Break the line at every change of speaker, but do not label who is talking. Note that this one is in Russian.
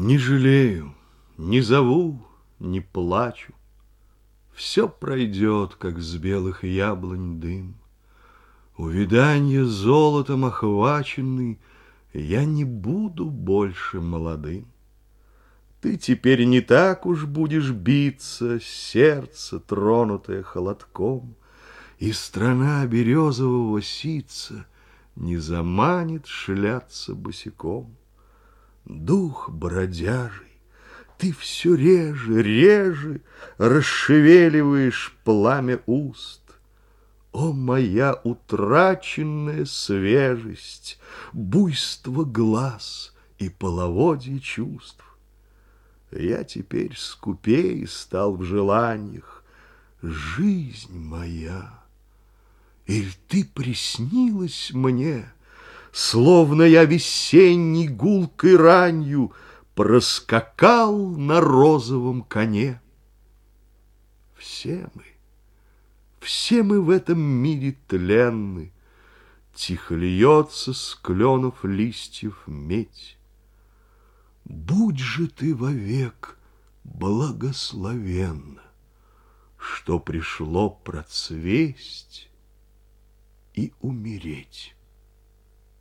Не жалею, не зову, не плачу. Все пройдет, как с белых яблонь дым. Увиданье золотом охваченный, Я не буду больше молодым. Ты теперь не так уж будешь биться, Сердце, тронутое холодком, И страна березового сица Не заманит шляться босиком. Дух бродяжий, ты все реже, реже Расшевеливаешь пламя уст. О, моя утраченная свежесть, Буйство глаз и половодье чувств! Я теперь скупей стал в желаниях, Жизнь моя! Иль ты приснилась мне, Словно я весенней гулкой ранью Проскакал на розовом коне. Все мы, все мы в этом мире тленны, Тихо льется с кленов листьев медь. Будь же ты вовек благословенна, Что пришло процвесть и умереть.